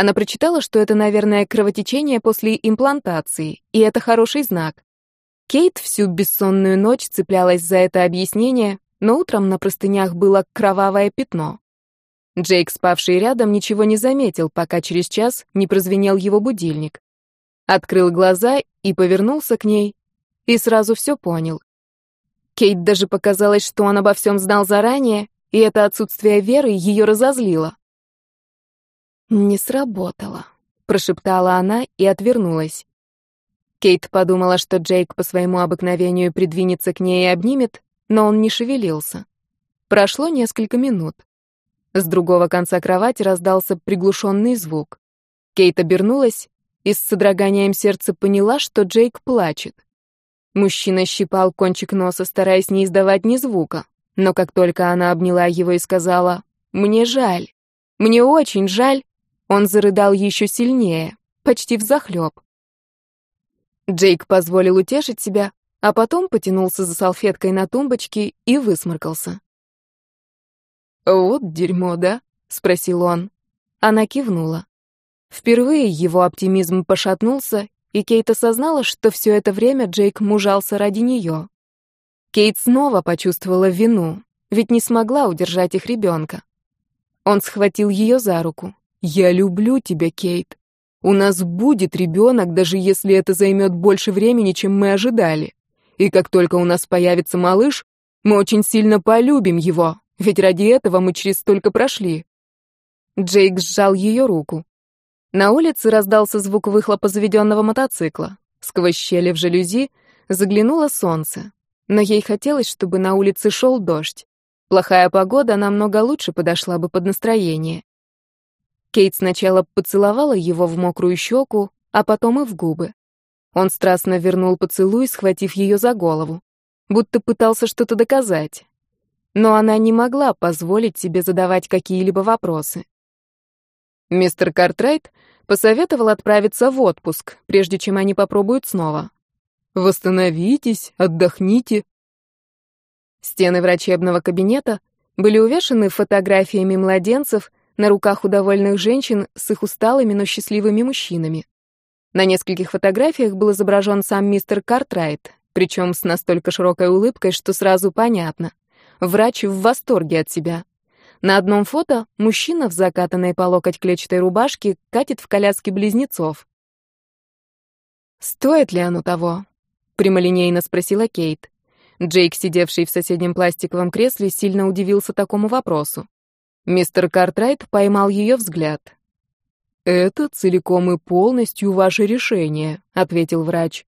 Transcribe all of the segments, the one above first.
Она прочитала, что это, наверное, кровотечение после имплантации, и это хороший знак. Кейт всю бессонную ночь цеплялась за это объяснение, но утром на простынях было кровавое пятно. Джейк, спавший рядом, ничего не заметил, пока через час не прозвенел его будильник. Открыл глаза и повернулся к ней, и сразу все понял. Кейт даже показалось, что он обо всем знал заранее, и это отсутствие веры ее разозлило. «Не сработало», — прошептала она и отвернулась. Кейт подумала, что Джейк по своему обыкновению придвинется к ней и обнимет, но он не шевелился. Прошло несколько минут. С другого конца кровати раздался приглушенный звук. Кейт обернулась и с содроганием сердца поняла, что Джейк плачет. Мужчина щипал кончик носа, стараясь не издавать ни звука. Но как только она обняла его и сказала «Мне жаль, мне очень жаль», он зарыдал еще сильнее, почти взахлеб. Джейк позволил утешить себя, а потом потянулся за салфеткой на тумбочке и высморкался. «Вот дерьмо, да?» — спросил он. Она кивнула. Впервые его оптимизм пошатнулся, и Кейт осознала, что все это время Джейк мужался ради нее. Кейт снова почувствовала вину, ведь не смогла удержать их ребенка. Он схватил ее за руку. «Я люблю тебя, Кейт. У нас будет ребенок, даже если это займет больше времени, чем мы ожидали. И как только у нас появится малыш, мы очень сильно полюбим его, ведь ради этого мы через столько прошли». Джейк сжал ее руку. На улице раздался звук выхлопа заведенного мотоцикла. Сквозь щели в жалюзи заглянуло солнце но ей хотелось, чтобы на улице шел дождь. Плохая погода намного лучше подошла бы под настроение. Кейт сначала поцеловала его в мокрую щеку, а потом и в губы. Он страстно вернул поцелуй, схватив ее за голову, будто пытался что-то доказать. Но она не могла позволить себе задавать какие-либо вопросы. Мистер Картрайт посоветовал отправиться в отпуск, прежде чем они попробуют снова. Восстановитесь, отдохните. Стены врачебного кабинета были увешаны фотографиями младенцев на руках у довольных женщин с их усталыми, но счастливыми мужчинами. На нескольких фотографиях был изображен сам мистер Картрайт, причем с настолько широкой улыбкой, что сразу понятно. Врач в восторге от себя. На одном фото мужчина в закатанной по локоть клетчатой рубашке катит в коляске близнецов. Стоит ли оно того? прямолинейно спросила Кейт. Джейк, сидевший в соседнем пластиковом кресле, сильно удивился такому вопросу. Мистер Картрайт поймал ее взгляд. «Это целиком и полностью ваше решение», — ответил врач.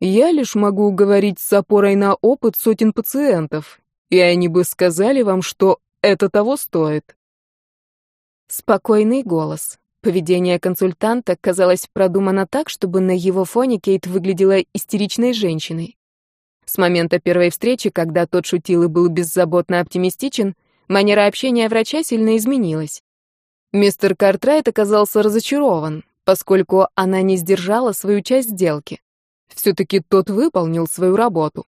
«Я лишь могу говорить с опорой на опыт сотен пациентов, и они бы сказали вам, что это того стоит». Спокойный голос. Поведение консультанта казалось продумано так, чтобы на его фоне Кейт выглядела истеричной женщиной. С момента первой встречи, когда тот шутил и был беззаботно оптимистичен, манера общения врача сильно изменилась. Мистер Картрайт оказался разочарован, поскольку она не сдержала свою часть сделки. Все-таки тот выполнил свою работу.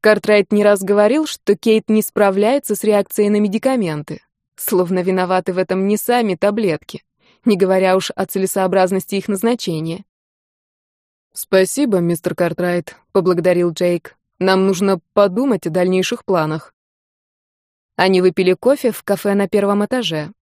Картрайт не раз говорил, что Кейт не справляется с реакцией на медикаменты, словно виноваты в этом не сами таблетки не говоря уж о целесообразности их назначения. «Спасибо, мистер Картрайт», — поблагодарил Джейк. «Нам нужно подумать о дальнейших планах». Они выпили кофе в кафе на первом этаже.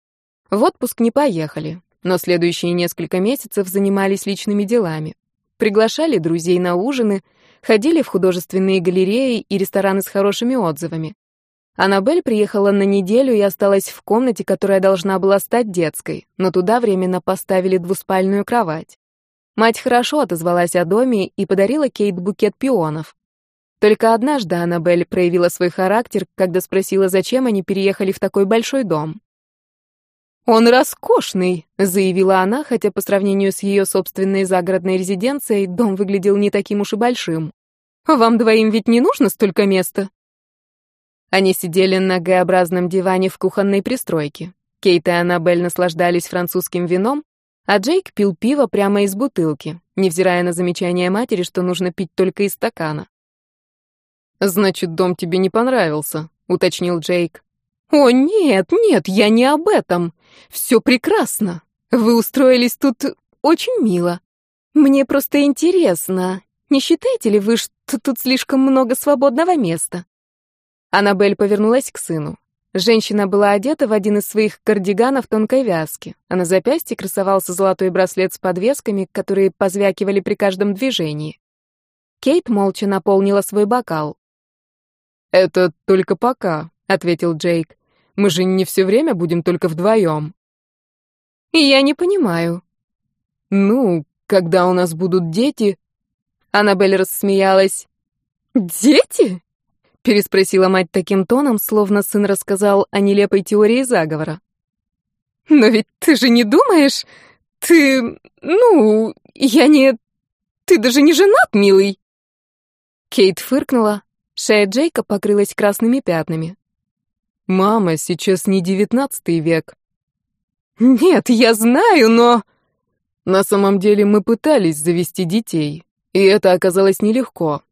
В отпуск не поехали, но следующие несколько месяцев занимались личными делами. Приглашали друзей на ужины, ходили в художественные галереи и рестораны с хорошими отзывами. Аннабель приехала на неделю и осталась в комнате, которая должна была стать детской, но туда временно поставили двуспальную кровать. Мать хорошо отозвалась о доме и подарила Кейт букет пионов. Только однажды Аннабель проявила свой характер, когда спросила, зачем они переехали в такой большой дом. «Он роскошный», — заявила она, хотя по сравнению с ее собственной загородной резиденцией дом выглядел не таким уж и большим. «Вам двоим ведь не нужно столько места?» Они сидели на Г-образном диване в кухонной пристройке. Кейт и Аннабель наслаждались французским вином, а Джейк пил пиво прямо из бутылки, невзирая на замечание матери, что нужно пить только из стакана. «Значит, дом тебе не понравился», — уточнил Джейк. «О, нет, нет, я не об этом. Все прекрасно. Вы устроились тут очень мило. Мне просто интересно, не считаете ли вы, что тут слишком много свободного места?» Аннабель повернулась к сыну. Женщина была одета в один из своих кардиганов тонкой вязки, а на запястье красовался золотой браслет с подвесками, которые позвякивали при каждом движении. Кейт молча наполнила свой бокал. «Это только пока», — ответил Джейк. «Мы же не все время будем только вдвоем». «Я не понимаю». «Ну, когда у нас будут дети...» Аннабель рассмеялась. «Дети?» — переспросила мать таким тоном, словно сын рассказал о нелепой теории заговора. «Но ведь ты же не думаешь? Ты... ну, я не... Ты даже не женат, милый!» Кейт фыркнула. Шея Джейка покрылась красными пятнами. «Мама, сейчас не девятнадцатый век». «Нет, я знаю, но...» «На самом деле мы пытались завести детей, и это оказалось нелегко.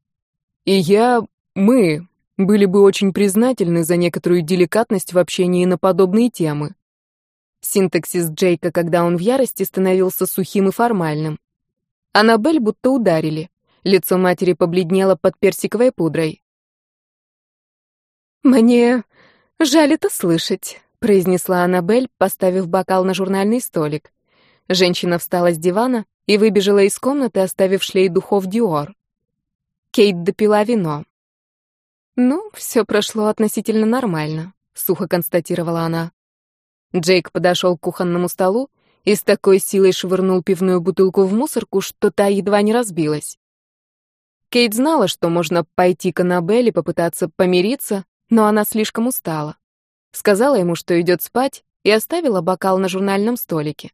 И я... мы были бы очень признательны за некоторую деликатность в общении на подобные темы. Синтаксис Джейка, когда он в ярости, становился сухим и формальным. Аннабель будто ударили. Лицо матери побледнело под персиковой пудрой. «Мне жаль это слышать», — произнесла Аннабель, поставив бокал на журнальный столик. Женщина встала с дивана и выбежала из комнаты, оставив шлей духов Диор. Кейт допила вино. «Ну, все прошло относительно нормально», — сухо констатировала она. Джейк подошел к кухонному столу и с такой силой швырнул пивную бутылку в мусорку, что та едва не разбилась. Кейт знала, что можно пойти к Аннабель и попытаться помириться, но она слишком устала. Сказала ему, что идет спать, и оставила бокал на журнальном столике.